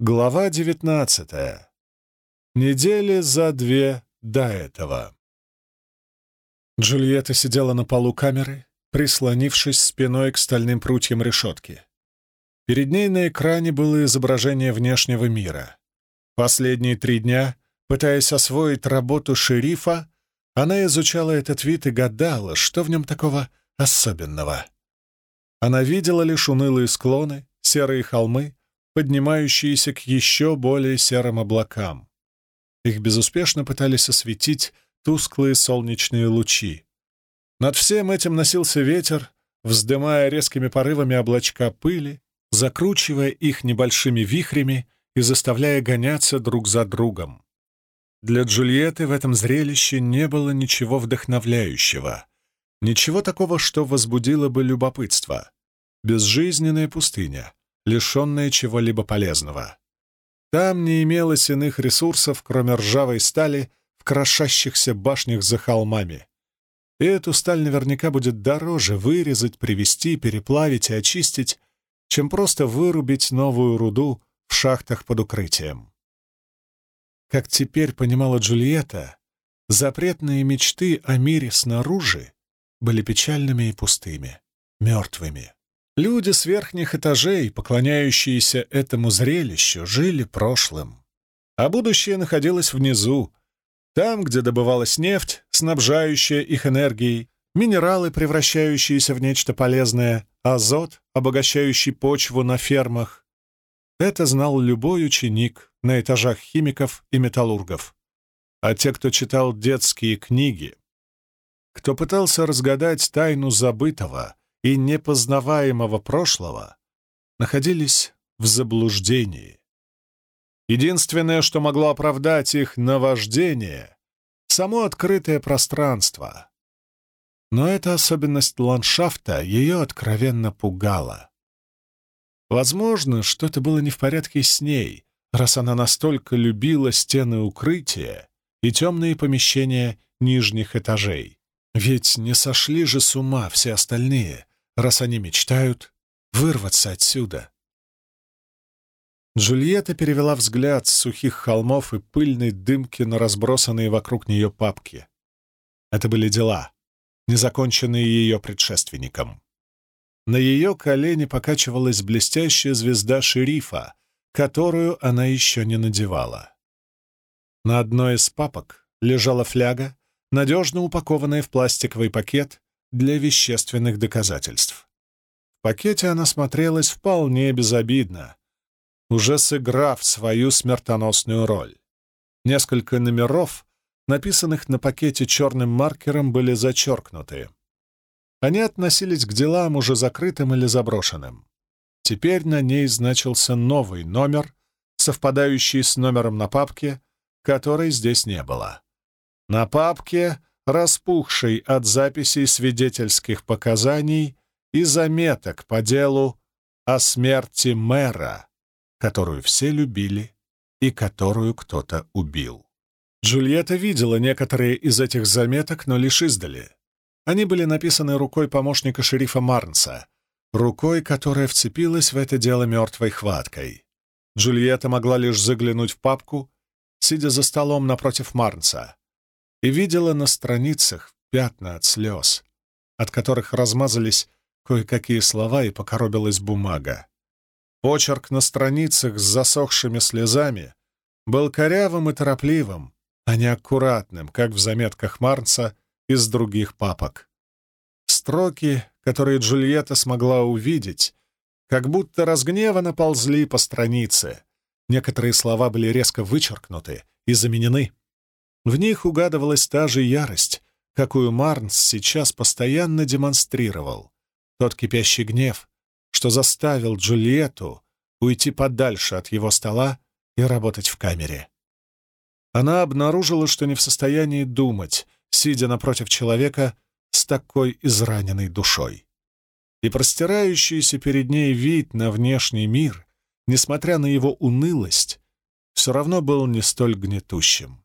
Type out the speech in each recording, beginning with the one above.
Глава девятнадцатая. Недели за две до этого. Джульетта сидела на полу камеры, прислонившись спиной к стальным прутьям решетки. Перед ней на экране было изображение внешнего мира. Последние три дня, пытаясь освоить работу шерифа, она изучала этот вид и гадала, что в нем такого особенного. Она видела лишь унылые склоны, серые холмы, поднимающиеся к еще более серым облакам. Их безуспешно пытались осветить тусклые солнечные лучи. Над всем этим носился ветер, вздымая резкими порывами облачка пыли, закручивая их небольшими вихрями и заставляя гоняться друг за другом. Для Джульетты в этом зрелище не было ничего вдохновляющего, ничего такого, что возбудило бы любопытство. Безжизненная пустыня, лишенная чего-либо полезного. Там не имелось иных ресурсов, кроме ржавой стали в крошащихся башнях за холмами. И эту сталь наверняка будет дороже вырезать, привезти, переплавить и очистить, чем просто вырубить новую руду в шахтах под укрытием. Как теперь понимала Джульетта, запретные мечты о мире снаружи были печальными и пустыми, мертвыми. Люди с верхних этажей, поклоняющиеся этому зрелищу, жили прошлым. А будущее находилось внизу, там, где добывалась нефть, снабжающая их энергией, минералы, превращающиеся в нечто полезное, азот, обогащающий почву на фермах. Это знал любой ученик на этажах химиков и металлургов. А те, кто читал детские книги, кто пытался разгадать тайну забытого — и непознаваемого прошлого находились в заблуждении. Единственное, что могло оправдать их наваждение — само открытое пространство. Но эта особенность ландшафта ее откровенно пугала. Возможно, что-то было не в порядке с ней, раз она настолько любила стены укрытия и темные помещения нижних этажей. Ведь не сошли же с ума все остальные, раз они мечтают вырваться отсюда. Джульетта перевела взгляд с сухих холмов и пыльной дымки на разбросанные вокруг нее папки. Это были дела, незаконченные ее предшественником. На ее колени покачивалась блестящая звезда шерифа, которую она еще не надевала. На одной из папок лежала фляга, надежно упакованная в пластиковый пакет для вещественных доказательств. В пакете она смотрелась вполне безобидно, уже сыграв свою смертоносную роль. Несколько номеров, написанных на пакете черным маркером, были зачеркнуты. Они относились к делам уже закрытым или заброшенным. Теперь на ней значился новый номер, совпадающий с номером на папке, которой здесь не было. На папке распухший от записей свидетельских показаний и заметок по делу о смерти мэра, которую все любили и которую кто-то убил. Джульетта видела некоторые из этих заметок, но лишь издали. Они были написаны рукой помощника шерифа Марнса, рукой, которая вцепилась в это дело мертвой хваткой. Джульетта могла лишь заглянуть в папку, сидя за столом напротив Марнса и видела на страницах пятна от слез, от которых размазались кое-какие слова и покоробилась бумага. Почерк на страницах с засохшими слезами был корявым и торопливым, а не аккуратным, как в заметках Марнса из других папок. Строки, которые Джульетта смогла увидеть, как будто разгневанно ползли по странице. Некоторые слова были резко вычеркнуты и заменены. В них угадывалась та же ярость, какую Марнс сейчас постоянно демонстрировал. Тот кипящий гнев, что заставил Джульетту уйти подальше от его стола и работать в камере. Она обнаружила, что не в состоянии думать, сидя напротив человека с такой израненной душой. И простирающийся перед ней вид на внешний мир, несмотря на его унылость, все равно был не столь гнетущим.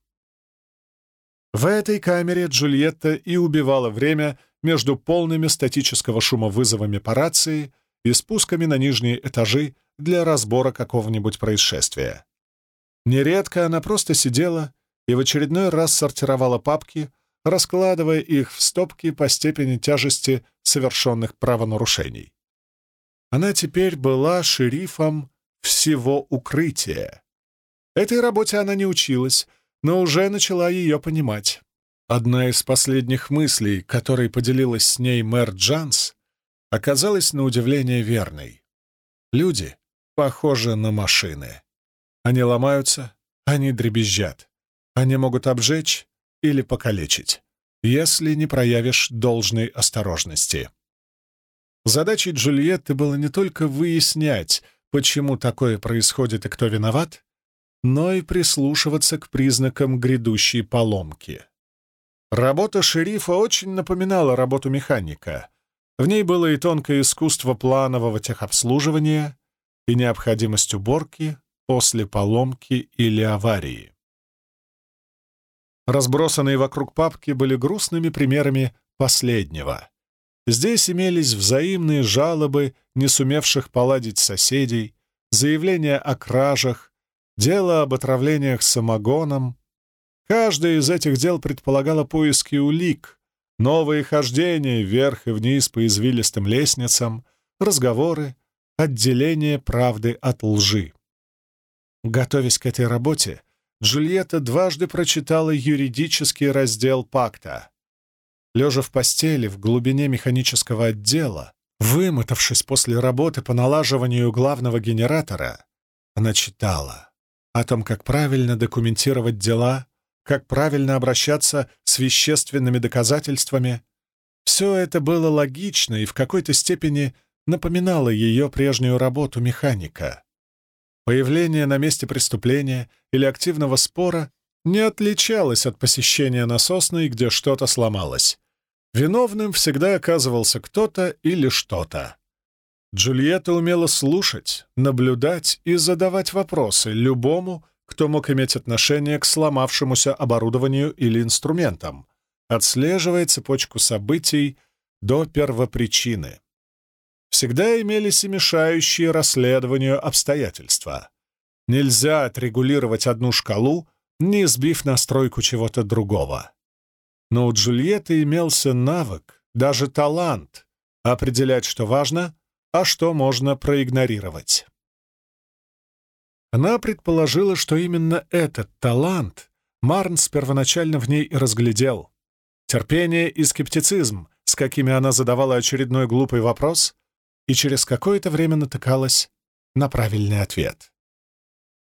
В этой камере Джульетта и убивала время между полными статического шума вызовами по рации и спусками на нижние этажи для разбора какого-нибудь происшествия. Нередко она просто сидела и в очередной раз сортировала папки, раскладывая их в стопки по степени тяжести совершенных правонарушений. Она теперь была шерифом всего укрытия. Этой работе она не училась, но уже начала ее понимать. Одна из последних мыслей, которой поделилась с ней мэр Джанс, оказалась на удивление верной. Люди похожи на машины. Они ломаются, они дребезжат. Они могут обжечь или покалечить, если не проявишь должной осторожности. Задачей Джульетты было не только выяснять, почему такое происходит и кто виноват, но и прислушиваться к признакам грядущей поломки. Работа шерифа очень напоминала работу механика. В ней было и тонкое искусство планового техобслуживания, и необходимость уборки после поломки или аварии. Разбросанные вокруг папки были грустными примерами последнего. Здесь имелись взаимные жалобы не сумевших поладить соседей, заявления о кражах, дело об отравлениях самогоном. Каждое из этих дел предполагало поиски улик, новые хождения вверх и вниз по извилистым лестницам, разговоры, отделение правды от лжи. Готовясь к этой работе, Джульетта дважды прочитала юридический раздел пакта. Лежа в постели в глубине механического отдела, вымотавшись после работы по налаживанию главного генератора, она читала о том, как правильно документировать дела, как правильно обращаться с вещественными доказательствами. Все это было логично и в какой-то степени напоминало ее прежнюю работу механика. Появление на месте преступления или активного спора не отличалось от посещения насосной, где что-то сломалось. Виновным всегда оказывался кто-то или что-то. Джульетта умела слушать, наблюдать и задавать вопросы любому, кто мог иметь отношение к сломавшемуся оборудованию или инструментам, отслеживая цепочку событий до первопричины всегда имелись и мешающие расследованию обстоятельства. Нельзя отрегулировать одну шкалу, не сбив настройку чего-то другого. Но у Джульетты имелся навык, даже талант, определять, что важно, а что можно проигнорировать. Она предположила, что именно этот талант Марнс первоначально в ней и разглядел. Терпение и скептицизм, с какими она задавала очередной глупый вопрос, и через какое-то время натыкалась на правильный ответ.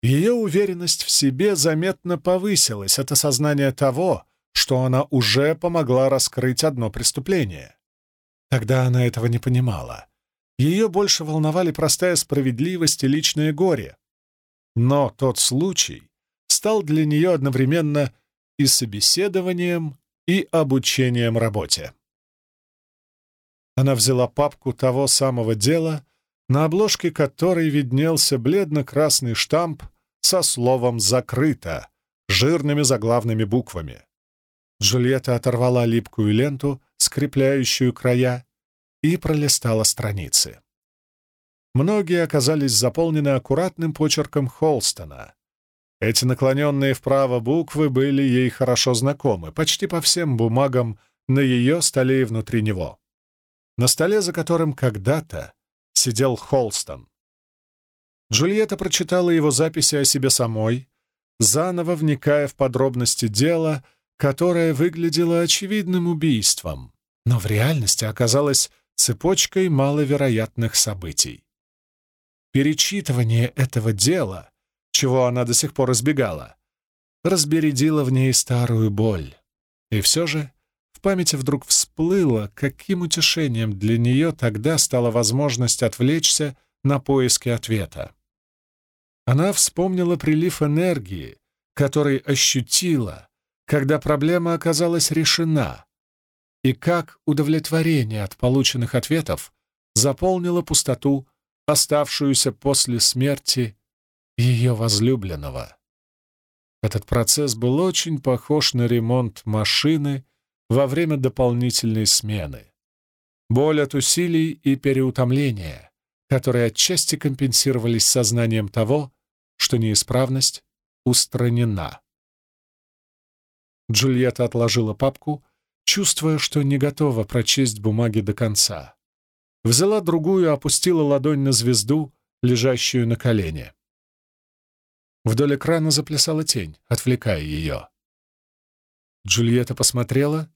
Ее уверенность в себе заметно повысилась от осознания того, что она уже помогла раскрыть одно преступление. Тогда она этого не понимала. Ее больше волновали простая справедливость и личное горе. Но тот случай стал для нее одновременно и собеседованием, и обучением работе. Она взяла папку того самого дела, на обложке которой виднелся бледно-красный штамп со словом «закрыто» жирными заглавными буквами. Джульетта оторвала липкую ленту, скрепляющую края, и пролистала страницы. Многие оказались заполнены аккуратным почерком Холстона. Эти наклоненные вправо буквы были ей хорошо знакомы, почти по всем бумагам на ее столе и внутри него на столе, за которым когда-то сидел Холстон. Джульетта прочитала его записи о себе самой, заново вникая в подробности дела, которое выглядело очевидным убийством, но в реальности оказалось цепочкой маловероятных событий. Перечитывание этого дела, чего она до сих пор избегала, разбередило в ней старую боль. И все же в памяти вдруг всплыло, каким утешением для нее тогда стала возможность отвлечься на поиски ответа. Она вспомнила прилив энергии, который ощутила, когда проблема оказалась решена, и как удовлетворение от полученных ответов заполнило пустоту, оставшуюся после смерти ее возлюбленного. Этот процесс был очень похож на ремонт машины во время дополнительной смены. Боль от усилий и переутомления, которые отчасти компенсировались сознанием того, что неисправность устранена. Джульетта отложила папку, чувствуя, что не готова прочесть бумаги до конца. Взяла другую, опустила ладонь на звезду, лежащую на колене. Вдоль экрана заплясала тень, отвлекая ее. Джульетта посмотрела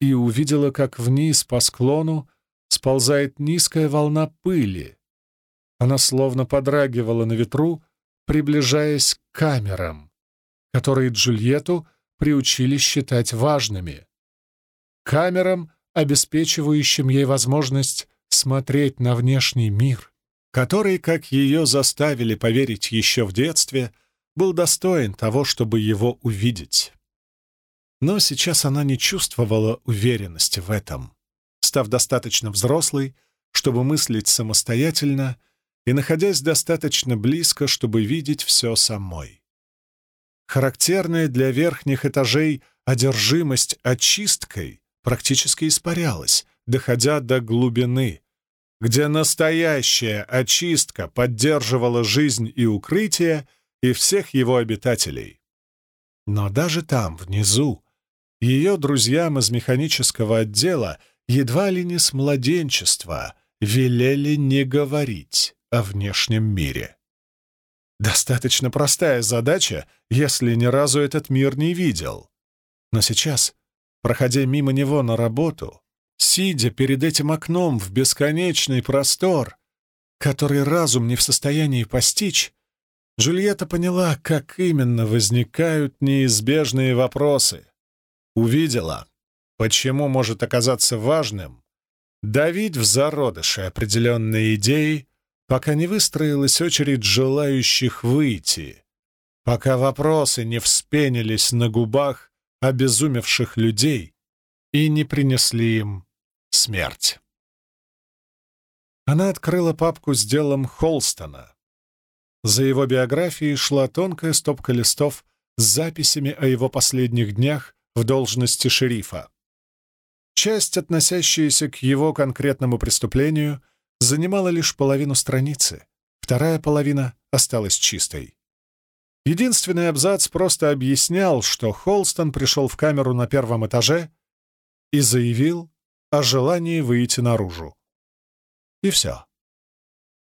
и увидела, как вниз по склону сползает низкая волна пыли. Она словно подрагивала на ветру, приближаясь к камерам, которые Джульетту приучили считать важными. Камерам, обеспечивающим ей возможность смотреть на внешний мир, который, как ее заставили поверить еще в детстве, был достоин того, чтобы его увидеть. Но сейчас она не чувствовала уверенности в этом. Став достаточно взрослой, чтобы мыслить самостоятельно, и находясь достаточно близко, чтобы видеть все самой. Характерная для верхних этажей одержимость очисткой практически испарялась, доходя до глубины, где настоящая очистка поддерживала жизнь и укрытие и всех его обитателей. Но даже там, внизу, ее друзьям из механического отдела едва ли не с младенчества велели не говорить о внешнем мире. Достаточно простая задача, если ни разу этот мир не видел. Но сейчас, проходя мимо него на работу, сидя перед этим окном в бесконечный простор, который разум не в состоянии постичь, Джульетта поняла, как именно возникают неизбежные вопросы. Увидела, почему может оказаться важным давить в зародыше определенные идеи, пока не выстроилась очередь желающих выйти, пока вопросы не вспенились на губах обезумевших людей и не принесли им смерть. Она открыла папку с делом Холстона. За его биографией шла тонкая стопка листов с записями о его последних днях в должности шерифа. Часть, относящаяся к его конкретному преступлению, занимала лишь половину страницы, вторая половина осталась чистой. Единственный абзац просто объяснял, что Холстон пришел в камеру на первом этаже и заявил о желании выйти наружу. И все.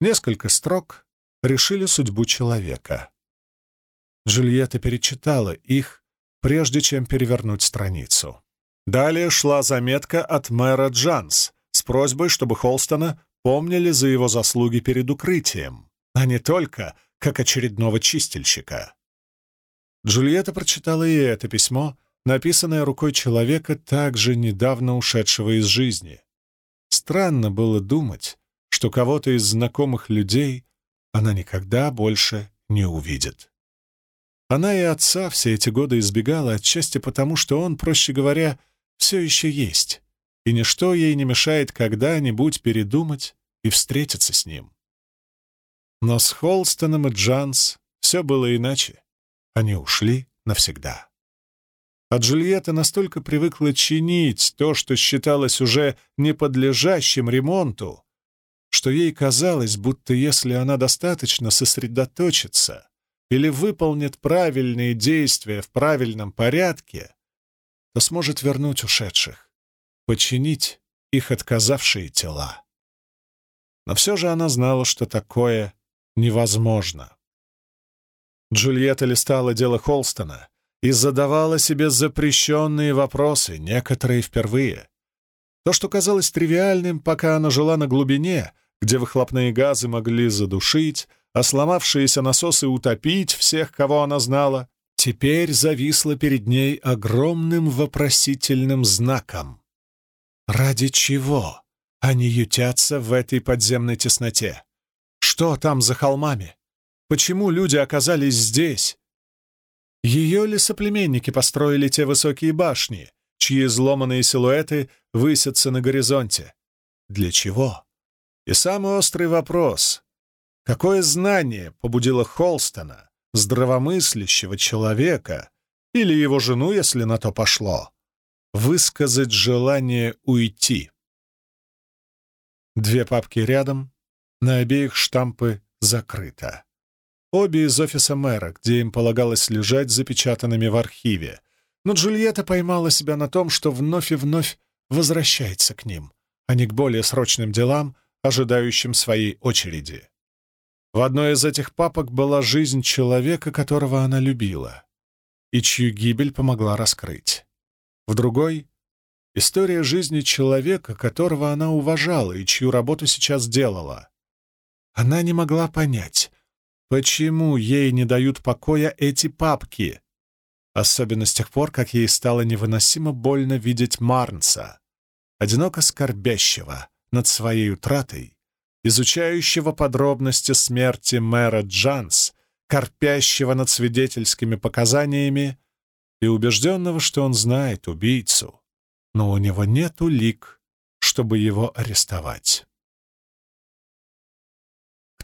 Несколько строк решили судьбу человека. Джульетта перечитала их, прежде чем перевернуть страницу. Далее шла заметка от мэра Джанс с просьбой, чтобы Холстона помнили за его заслуги перед укрытием, а не только как очередного чистильщика. Джульетта прочитала и это письмо, написанное рукой человека, также недавно ушедшего из жизни. Странно было думать, что кого-то из знакомых людей она никогда больше не увидит. Она и отца все эти годы избегала отчасти потому, что он, проще говоря, все еще есть, и ничто ей не мешает когда-нибудь передумать и встретиться с ним. Но с Холстоном и Джанс все было иначе. Они ушли навсегда. А Джульетта настолько привыкла чинить то, что считалось уже неподлежащим ремонту, что ей казалось, будто если она достаточно сосредоточится или выполнит правильные действия в правильном порядке, то сможет вернуть ушедших, починить их отказавшие тела. Но все же она знала, что такое невозможно. Джульетта листала дело Холстона и задавала себе запрещенные вопросы, некоторые впервые. То, что казалось тривиальным, пока она жила на глубине, где выхлопные газы могли задушить, а сломавшиеся насосы утопить всех, кого она знала, теперь зависло перед ней огромным вопросительным знаком. Ради чего они ютятся в этой подземной тесноте? Что там за холмами? Почему люди оказались здесь? Ее ли соплеменники построили те высокие башни, чьи изломанные силуэты высятся на горизонте? Для чего? И самый острый вопрос — какое знание побудило Холстона здравомыслящего человека или его жену, если на то пошло, высказать желание уйти. Две папки рядом, На обеих штампы «Закрыто». Обе из офиса мэра, где им полагалось лежать запечатанными в архиве. Но Джульетта поймала себя на том, что вновь и вновь возвращается к ним, а не к более срочным делам, ожидающим своей очереди. В одной из этих папок была жизнь человека, которого она любила, и чью гибель помогла раскрыть. В другой — история жизни человека, которого она уважала и чью работу сейчас делала. Она не могла понять, почему ей не дают покоя эти папки, особенно с тех пор, как ей стало невыносимо больно видеть Марнса, одиноко скорбящего над своей утратой, изучающего подробности смерти мэра Джанс, корпящего над свидетельскими показаниями и убежденного, что он знает убийцу, но у него нет улик, чтобы его арестовать.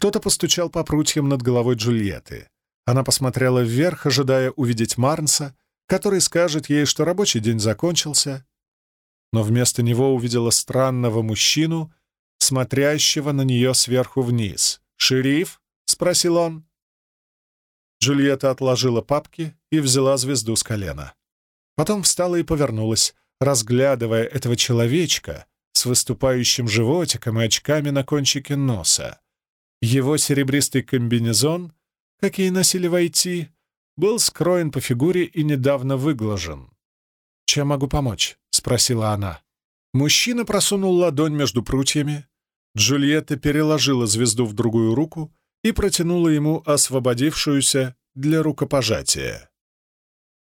Кто-то постучал по прутьям над головой Джульетты. Она посмотрела вверх, ожидая увидеть Марнса, который скажет ей, что рабочий день закончился, но вместо него увидела странного мужчину, смотрящего на нее сверху вниз. «Шериф?» — спросил он. Джульетта отложила папки и взяла звезду с колена. Потом встала и повернулась, разглядывая этого человечка с выступающим животиком и очками на кончике носа. Его серебристый комбинезон, какие носили в IT, был скроен по фигуре и недавно выглажен. «Чем могу помочь?» — спросила она. Мужчина просунул ладонь между прутьями. Джульетта переложила звезду в другую руку и протянула ему освободившуюся для рукопожатия.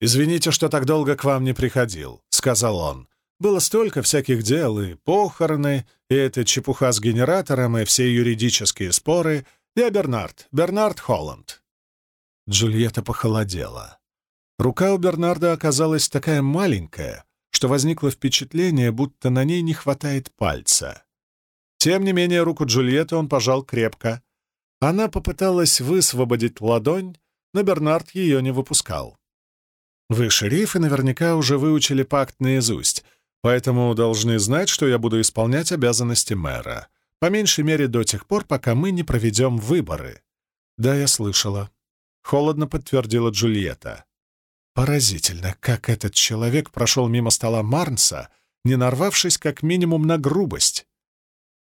«Извините, что так долго к вам не приходил», — сказал он. Было столько всяких дел, и похороны, и эта чепуха с генератором, и все юридические споры. Я Бернард, Бернард Холланд. Джульетта похолодела. Рука у Бернарда оказалась такая маленькая, что возникло впечатление, будто на ней не хватает пальца. Тем не менее, руку Джульетты он пожал крепко. Она попыталась высвободить ладонь, но Бернард ее не выпускал. «Вы, шериф, и наверняка уже выучили пакт наизусть», Поэтому должны знать, что я буду исполнять обязанности мэра. По меньшей мере до тех пор, пока мы не проведем выборы. Да, я слышала. Холодно подтвердила Джульетта. Поразительно, как этот человек прошел мимо стола Марнса, не нарвавшись как минимум на грубость.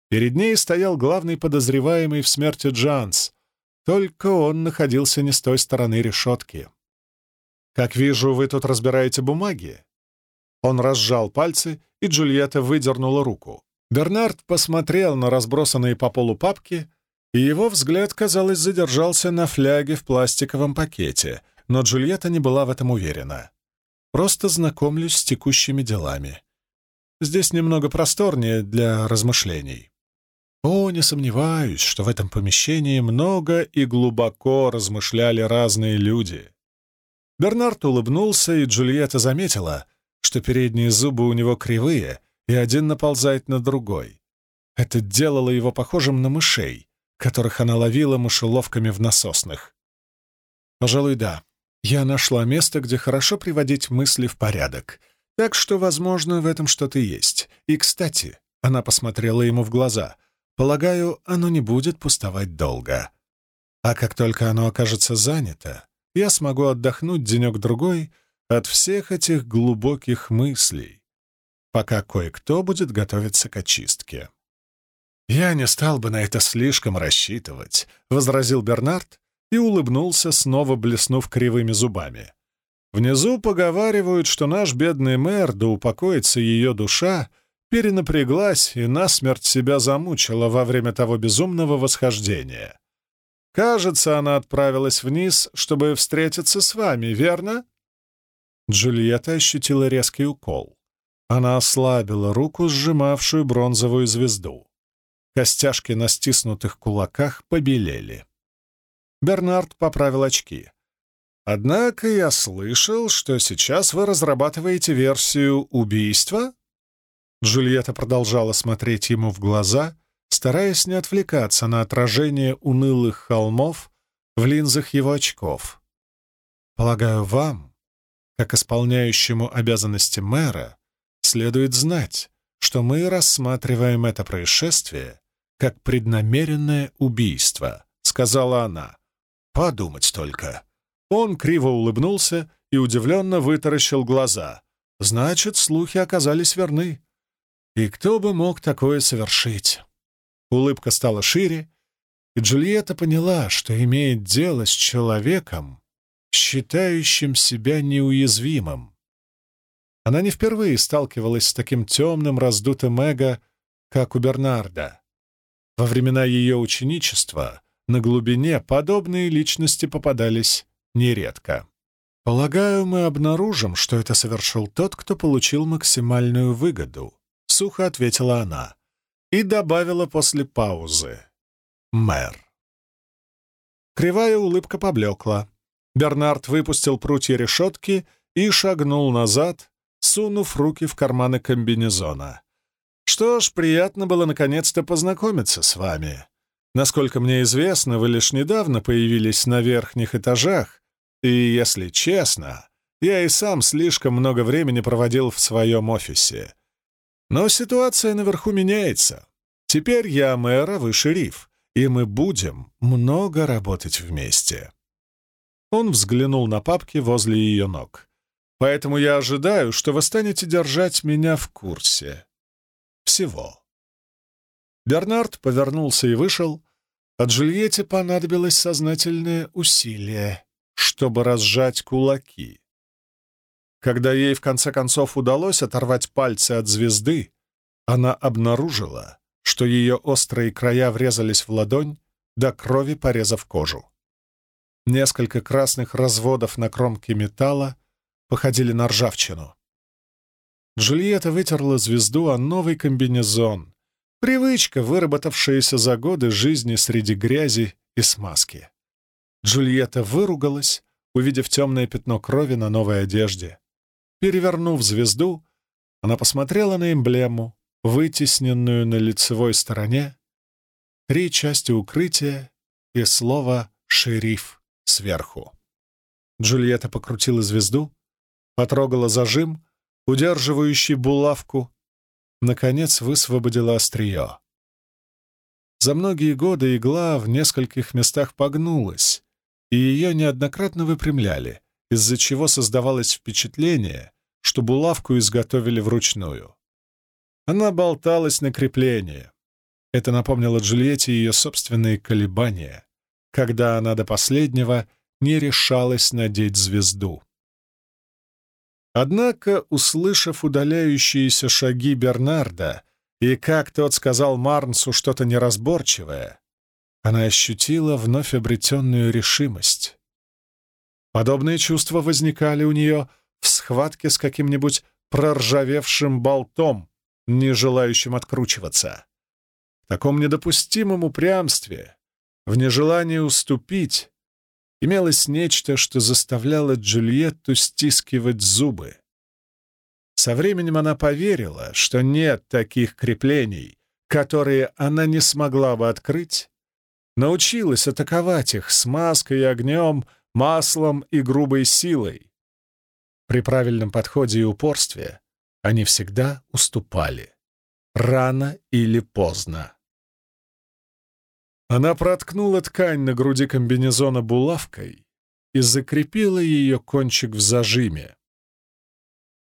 Перед ней стоял главный подозреваемый в смерти Джанс, только он находился не с той стороны решетки. «Как вижу, вы тут разбираете бумаги?» Он разжал пальцы, и Джульетта выдернула руку. Бернард посмотрел на разбросанные по полу папки, и его взгляд, казалось, задержался на фляге в пластиковом пакете, но Джульетта не была в этом уверена. «Просто знакомлюсь с текущими делами. Здесь немного просторнее для размышлений». О, не сомневаюсь, что в этом помещении много и глубоко размышляли разные люди. Бернард улыбнулся, и Джульетта заметила, что передние зубы у него кривые, и один наползает на другой. Это делало его похожим на мышей, которых она ловила мышеловками в насосных. Пожалуй, да. Я нашла место, где хорошо приводить мысли в порядок. Так что, возможно, в этом что-то есть. И, кстати, она посмотрела ему в глаза. Полагаю, оно не будет пустовать долго. А как только оно окажется занято, я смогу отдохнуть денек-другой — от всех этих глубоких мыслей, пока кое-кто будет готовиться к очистке. «Я не стал бы на это слишком рассчитывать», — возразил Бернард и улыбнулся, снова блеснув кривыми зубами. «Внизу поговаривают, что наш бедный мэр, да упокоится ее душа, перенапряглась и насмерть себя замучила во время того безумного восхождения. Кажется, она отправилась вниз, чтобы встретиться с вами, верно?» Джульетта ощутила резкий укол. Она ослабила руку, сжимавшую бронзовую звезду. Костяшки на стиснутых кулаках побелели. Бернард поправил очки. «Однако я слышал, что сейчас вы разрабатываете версию убийства?» Джульетта продолжала смотреть ему в глаза, стараясь не отвлекаться на отражение унылых холмов в линзах его очков. «Полагаю, вам как исполняющему обязанности мэра, следует знать, что мы рассматриваем это происшествие как преднамеренное убийство, сказала она. Подумать только. Он криво улыбнулся и удивленно вытаращил глаза. Значит, слухи оказались верны. И кто бы мог такое совершить? Улыбка стала шире, и Джульетта поняла, что имеет дело с человеком, считающим себя неуязвимым. Она не впервые сталкивалась с таким темным, раздутым эго, как у Бернарда. Во времена ее ученичества на глубине подобные личности попадались нередко. Полагаю, мы обнаружим, что это совершил тот, кто получил максимальную выгоду, — сухо ответила она и добавила после паузы. Мэр. Кривая улыбка поблекла. Бернард выпустил прутья решетки и шагнул назад, сунув руки в карманы комбинезона. «Что ж, приятно было наконец-то познакомиться с вами. Насколько мне известно, вы лишь недавно появились на верхних этажах, и, если честно, я и сам слишком много времени проводил в своем офисе. Но ситуация наверху меняется. Теперь я мэр, а вы шериф, и мы будем много работать вместе». Он взглянул на папки возле ее ног. «Поэтому я ожидаю, что вы станете держать меня в курсе. Всего». Бернард повернулся и вышел, а Джульетте понадобилось сознательное усилие, чтобы разжать кулаки. Когда ей в конце концов удалось оторвать пальцы от звезды, она обнаружила, что ее острые края врезались в ладонь, до крови порезав кожу. Несколько красных разводов на кромке металла походили на ржавчину. Джульетта вытерла звезду о новый комбинезон, привычка, выработавшаяся за годы жизни среди грязи и смазки. Джульетта выругалась, увидев темное пятно крови на новой одежде. Перевернув звезду, она посмотрела на эмблему, вытесненную на лицевой стороне, три части укрытия и слово «шериф» сверху. Джульетта покрутила звезду, потрогала зажим, удерживающий булавку, наконец высвободила острие. За многие годы игла в нескольких местах погнулась, и ее неоднократно выпрямляли, из-за чего создавалось впечатление, что булавку изготовили вручную. Она болталась на креплении. Это напомнило Джульетте ее собственные колебания, когда она до последнего не решалась надеть звезду. Однако, услышав удаляющиеся шаги Бернарда и как тот сказал Марнсу что-то неразборчивое, она ощутила вновь обретенную решимость. Подобные чувства возникали у нее в схватке с каким-нибудь проржавевшим болтом, не желающим откручиваться. В таком недопустимом упрямстве, в нежелании уступить, имелось нечто, что заставляло Джульетту стискивать зубы. Со временем она поверила, что нет таких креплений, которые она не смогла бы открыть, научилась атаковать их смазкой и огнем, маслом и грубой силой. При правильном подходе и упорстве они всегда уступали. Рано или поздно. Она проткнула ткань на груди комбинезона булавкой и закрепила ее кончик в зажиме.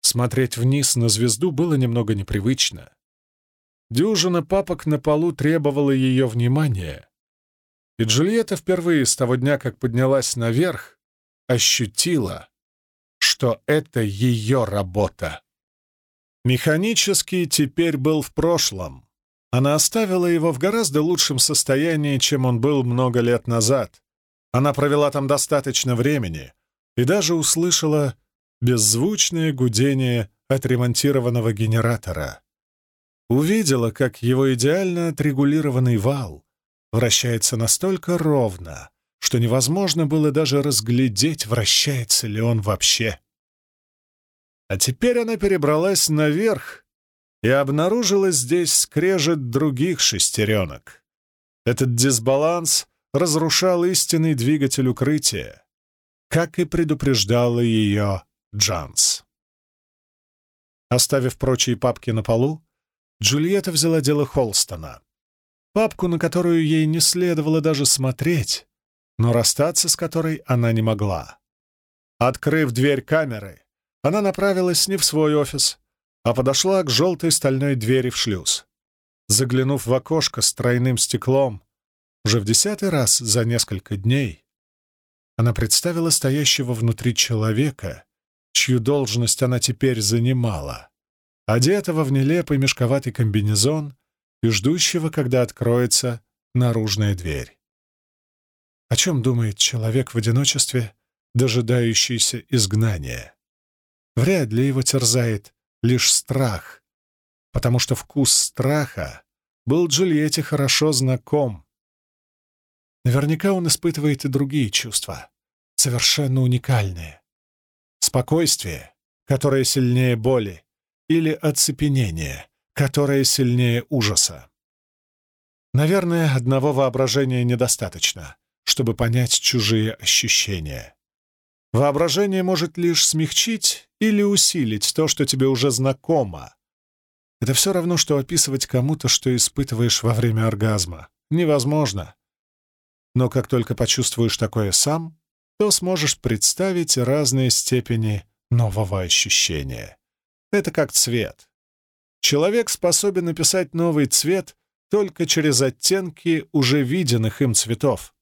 Смотреть вниз на звезду было немного непривычно. Дюжина папок на полу требовала ее внимания, и Джульетта впервые с того дня, как поднялась наверх, ощутила, что это ее работа. Механический теперь был в прошлом. Она оставила его в гораздо лучшем состоянии, чем он был много лет назад. Она провела там достаточно времени и даже услышала беззвучное гудение отремонтированного генератора. Увидела, как его идеально отрегулированный вал вращается настолько ровно, что невозможно было даже разглядеть, вращается ли он вообще. А теперь она перебралась наверх и обнаружила здесь скрежет других шестеренок. Этот дисбаланс разрушал истинный двигатель укрытия, как и предупреждала ее Джанс. Оставив прочие папки на полу, Джульетта взяла дело Холстона. Папку, на которую ей не следовало даже смотреть, но расстаться с которой она не могла. Открыв дверь камеры, она направилась не в свой офис, а подошла к желтой стальной двери в шлюз. Заглянув в окошко с тройным стеклом, уже в десятый раз за несколько дней, она представила стоящего внутри человека, чью должность она теперь занимала, одетого в нелепый мешковатый комбинезон и ждущего, когда откроется наружная дверь. О чем думает человек в одиночестве, дожидающийся изгнания? Вряд ли его терзает лишь страх, потому что вкус страха был Джульетте хорошо знаком. Наверняка он испытывает и другие чувства, совершенно уникальные. Спокойствие, которое сильнее боли, или оцепенение, которое сильнее ужаса. Наверное, одного воображения недостаточно, чтобы понять чужие ощущения. Воображение может лишь смягчить или усилить то, что тебе уже знакомо. Это все равно, что описывать кому-то, что испытываешь во время оргазма. Невозможно. Но как только почувствуешь такое сам, то сможешь представить разные степени нового ощущения. Это как цвет. Человек способен написать новый цвет только через оттенки уже виденных им цветов.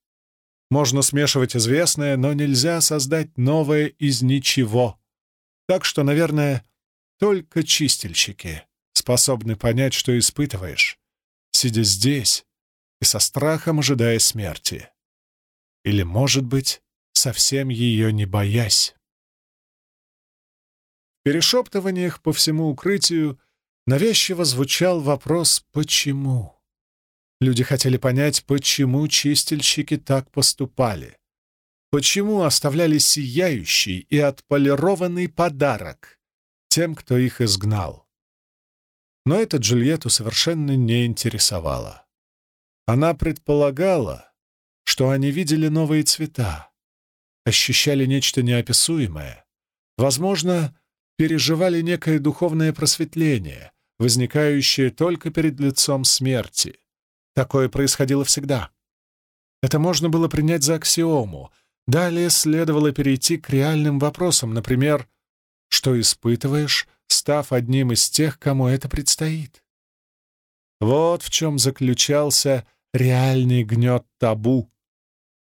Можно смешивать известное, но нельзя создать новое из ничего. Так что, наверное, только чистильщики способны понять, что испытываешь, сидя здесь и со страхом ожидая смерти. Или, может быть, совсем ее не боясь. В перешептываниях по всему укрытию навязчиво звучал вопрос «почему?». Люди хотели понять, почему чистильщики так поступали. Почему оставляли сияющий и отполированный подарок тем, кто их изгнал? Но это Джульетту совершенно не интересовало. Она предполагала, что они видели новые цвета, ощущали нечто неописуемое, возможно, переживали некое духовное просветление, возникающее только перед лицом смерти. Такое происходило всегда. Это можно было принять за аксиому. Далее следовало перейти к реальным вопросам, например, что испытываешь, став одним из тех, кому это предстоит. Вот в чем заключался реальный гнет табу.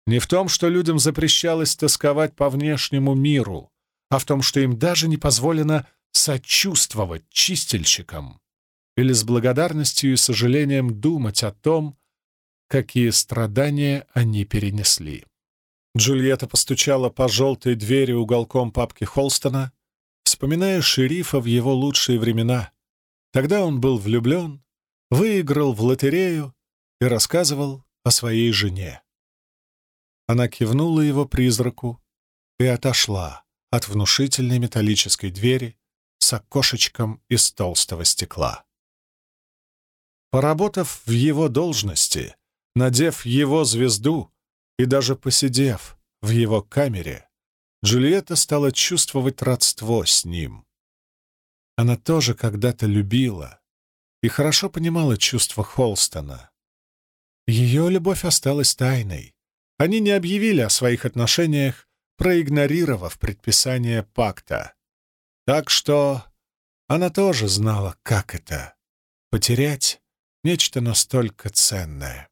Не в том, что людям запрещалось тосковать по внешнему миру, а в том, что им даже не позволено сочувствовать чистильщикам или с благодарностью и сожалением думать о том, какие страдания они перенесли. Джульетта постучала по желтой двери уголком папки Холстона, вспоминая шерифа в его лучшие времена. Тогда он был влюблен, выиграл в лотерею и рассказывал о своей жене. Она кивнула его призраку и отошла от внушительной металлической двери с окошечком из толстого стекла. Поработав в его должности, надев его звезду и даже посидев в его камере, Джульетта стала чувствовать родство с ним. Она тоже когда-то любила и хорошо понимала чувства Холстона. Ее любовь осталась тайной, они не объявили о своих отношениях, проигнорировав предписание пакта. Так что она тоже знала, как это — потерять нечто настолько ценное.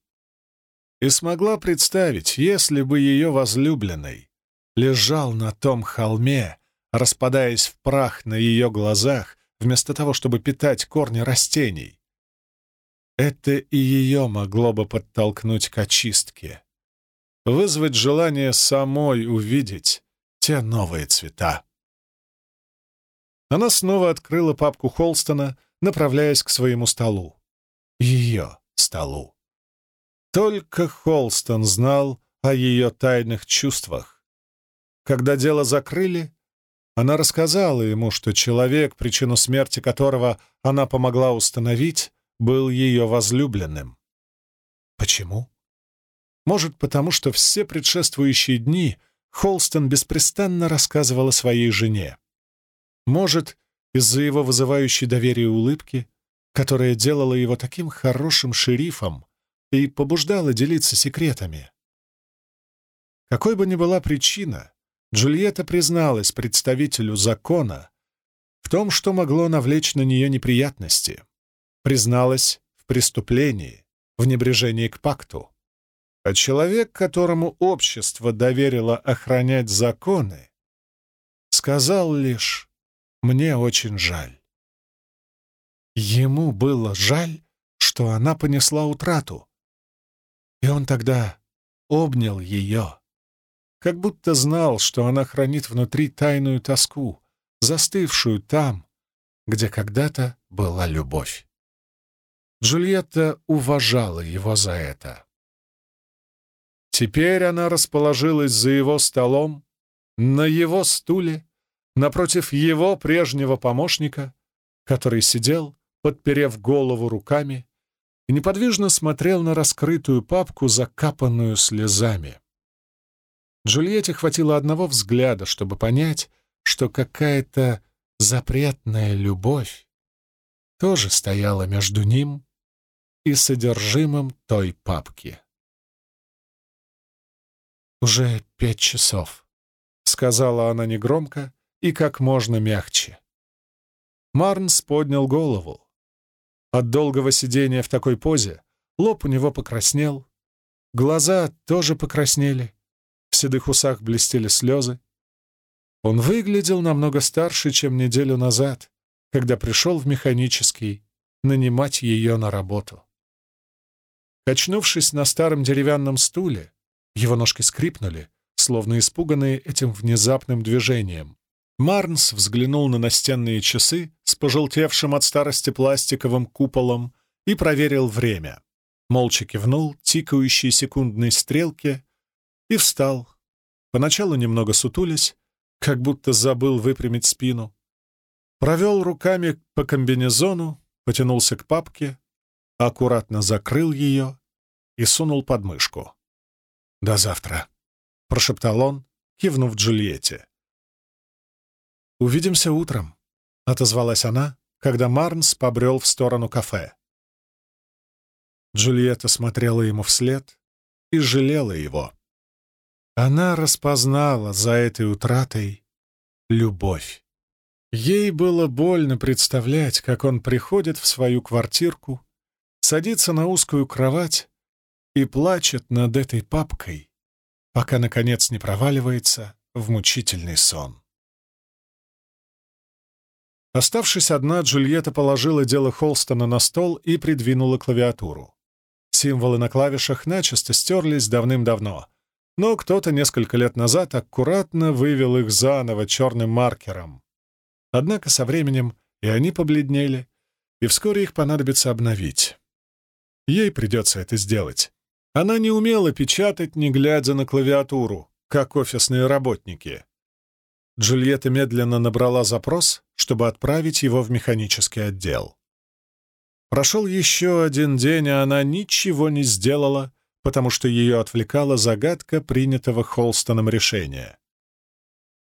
И смогла представить, если бы ее возлюбленный лежал на том холме, распадаясь в прах на ее глазах, вместо того, чтобы питать корни растений. Это и ее могло бы подтолкнуть к очистке вызвать желание самой увидеть те новые цвета. Она снова открыла папку Холстона, направляясь к своему столу. Ее столу. Только Холстон знал о ее тайных чувствах. Когда дело закрыли, она рассказала ему, что человек, причину смерти которого она помогла установить, был ее возлюбленным. Почему? Может, потому что все предшествующие дни Холстон беспрестанно рассказывал о своей жене. Может, из-за его вызывающей доверие улыбки, которая делала его таким хорошим шерифом, и побуждало делиться секретами. Какой бы ни была причина, Джульетта призналась представителю закона в том, что могло навлечь на нее неприятности. Призналась в преступлении, в небрежении к пакту. А человек, которому общество доверило охранять законы, сказал лишь «мне очень жаль». Ему было жаль, что она понесла утрату. И он тогда обнял ее, как будто знал, что она хранит внутри тайную тоску, застывшую там, где когда-то была любовь. Джульетта уважала его за это. Теперь она расположилась за его столом, на его стуле, напротив его прежнего помощника, который сидел, подперев голову руками, и неподвижно смотрел на раскрытую папку, закапанную слезами. Джульетте хватило одного взгляда, чтобы понять, что какая-то запретная любовь тоже стояла между ним и содержимым той папки. «Уже пять часов», — сказала она негромко и как можно мягче. Марнс поднял голову. От долгого сидения в такой позе лоб у него покраснел, глаза тоже покраснели, в седых усах блестели слезы. Он выглядел намного старше, чем неделю назад, когда пришел в механический нанимать ее на работу. Качнувшись на старом деревянном стуле, его ножки скрипнули, словно испуганные этим внезапным движением. Марнс взглянул на настенные часы с пожелтевшим от старости пластиковым куполом и проверил время. Молча кивнул тикающей секундной стрелке и встал. Поначалу немного сутулясь, как будто забыл выпрямить спину. Провел руками по комбинезону, потянулся к папке, аккуратно закрыл ее и сунул под мышку. «До завтра», — прошептал он, кивнув Джульетте. «Увидимся утром», — отозвалась она, когда Марнс побрел в сторону кафе. Джульетта смотрела ему вслед и жалела его. Она распознала за этой утратой любовь. Ей было больно представлять, как он приходит в свою квартирку, садится на узкую кровать и плачет над этой папкой, пока, наконец, не проваливается в мучительный сон. Оставшись одна, Джульетта положила дело Холстона на стол и придвинула клавиатуру. Символы на клавишах начисто стерлись давным-давно, но кто-то несколько лет назад аккуратно вывел их заново черным маркером. Однако со временем и они побледнели, и вскоре их понадобится обновить. Ей придется это сделать. Она не умела печатать, не глядя на клавиатуру, как офисные работники. Джульетта медленно набрала запрос, чтобы отправить его в механический отдел. Прошел еще один день, а она ничего не сделала, потому что ее отвлекала загадка принятого Холстоном решения.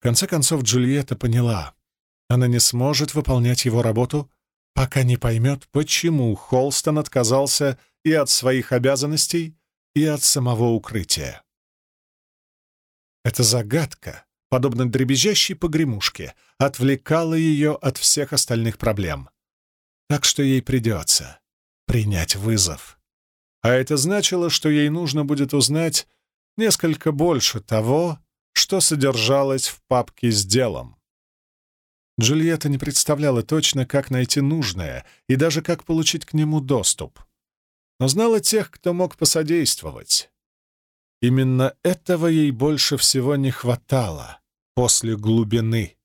В конце концов, Джульетта поняла, она не сможет выполнять его работу, пока не поймет, почему Холстон отказался и от своих обязанностей, и от самого укрытия. Эта загадка, подобно дребезжащей погремушке, отвлекала ее от всех остальных проблем. Так что ей придется принять вызов. А это значило, что ей нужно будет узнать несколько больше того, что содержалось в папке с делом. Джульетта не представляла точно, как найти нужное и даже как получить к нему доступ но знала тех, кто мог посодействовать. Именно этого ей больше всего не хватало после глубины.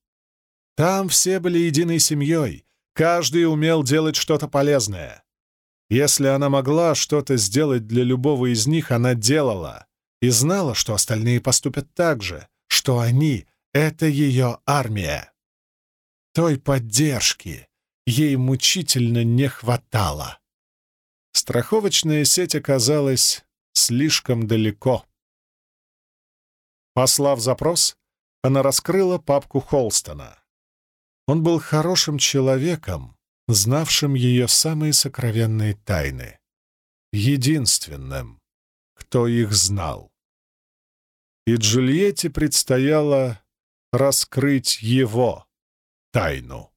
Там все были единой семьей, каждый умел делать что-то полезное. Если она могла что-то сделать для любого из них, она делала и знала, что остальные поступят так же, что они — это ее армия. Той поддержки ей мучительно не хватало. Страховочная сеть оказалась слишком далеко. Послав запрос, она раскрыла папку Холстона. Он был хорошим человеком, знавшим ее самые сокровенные тайны. единственным, кто их знал. И Джульетте предстояло раскрыть его тайну.